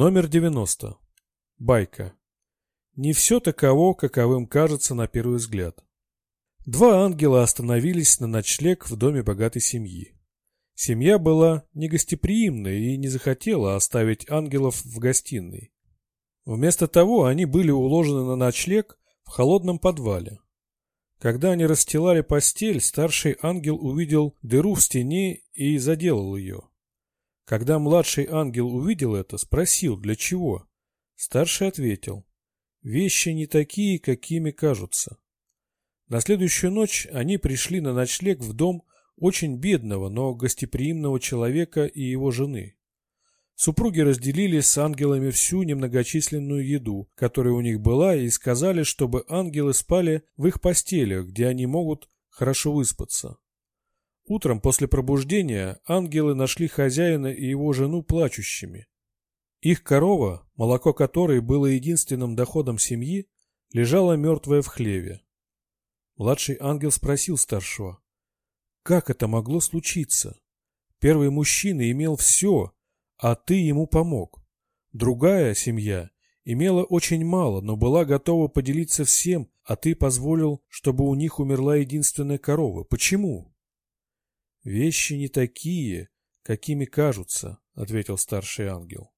Номер 90. Байка. Не все таково, каковым кажется на первый взгляд. Два ангела остановились на ночлег в доме богатой семьи. Семья была негостеприимной и не захотела оставить ангелов в гостиной. Вместо того они были уложены на ночлег в холодном подвале. Когда они расстилали постель, старший ангел увидел дыру в стене и заделал ее. Когда младший ангел увидел это, спросил, для чего. Старший ответил, вещи не такие, какими кажутся. На следующую ночь они пришли на ночлег в дом очень бедного, но гостеприимного человека и его жены. Супруги разделили с ангелами всю немногочисленную еду, которая у них была, и сказали, чтобы ангелы спали в их постелях, где они могут хорошо выспаться. Утром после пробуждения ангелы нашли хозяина и его жену плачущими. Их корова, молоко которой было единственным доходом семьи, лежала мертвая в хлеве. Младший ангел спросил старшего, как это могло случиться? Первый мужчина имел все, а ты ему помог. Другая семья имела очень мало, но была готова поделиться всем, а ты позволил, чтобы у них умерла единственная корова. Почему? «Вещи не такие, какими кажутся», — ответил старший ангел.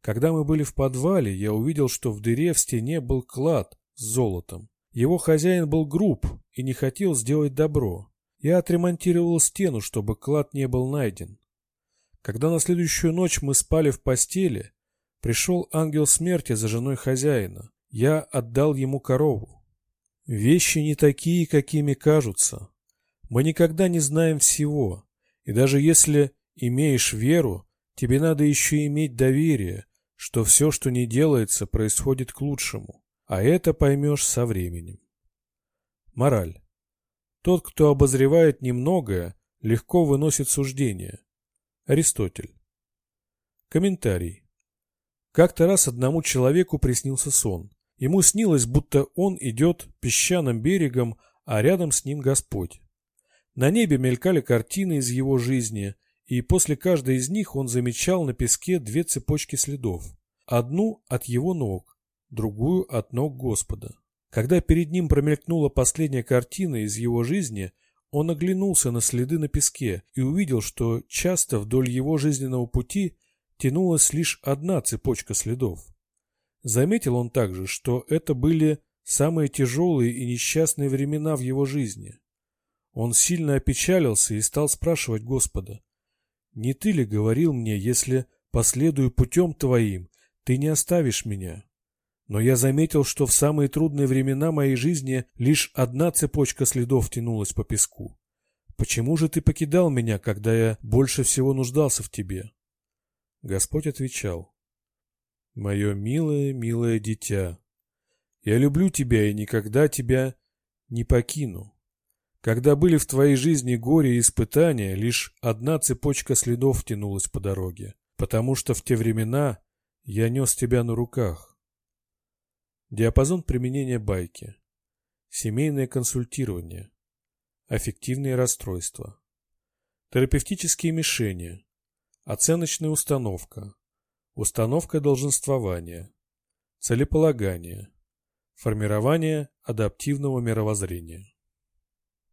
«Когда мы были в подвале, я увидел, что в дыре в стене был клад с золотом. Его хозяин был груб и не хотел сделать добро. Я отремонтировал стену, чтобы клад не был найден. Когда на следующую ночь мы спали в постели, пришел ангел смерти за женой хозяина. Я отдал ему корову. Вещи не такие, какими кажутся. Мы никогда не знаем всего, и даже если имеешь веру, тебе надо еще иметь доверие, что все, что не делается, происходит к лучшему, а это поймешь со временем. Мораль. Тот, кто обозревает немногое, легко выносит суждение. Аристотель. Комментарий. Как-то раз одному человеку приснился сон. Ему снилось, будто он идет песчаным берегом, а рядом с ним Господь. На небе мелькали картины из его жизни, и после каждой из них он замечал на песке две цепочки следов. Одну от его ног, другую от ног Господа. Когда перед ним промелькнула последняя картина из его жизни, он оглянулся на следы на песке и увидел, что часто вдоль его жизненного пути тянулась лишь одна цепочка следов. Заметил он также, что это были самые тяжелые и несчастные времена в его жизни. Он сильно опечалился и стал спрашивать Господа, «Не ты ли говорил мне, если последую путем твоим, ты не оставишь меня?» Но я заметил, что в самые трудные времена моей жизни лишь одна цепочка следов тянулась по песку. Почему же ты покидал меня, когда я больше всего нуждался в тебе? Господь отвечал, «Мое милое, милое дитя, я люблю тебя и никогда тебя не покину. Когда были в твоей жизни горе и испытания, лишь одна цепочка следов тянулась по дороге, потому что в те времена я нес тебя на руках. Диапазон применения байки. Семейное консультирование. Аффективные расстройства. Терапевтические мишени. Оценочная установка. Установка долженствования. Целеполагание. Формирование адаптивного мировоззрения.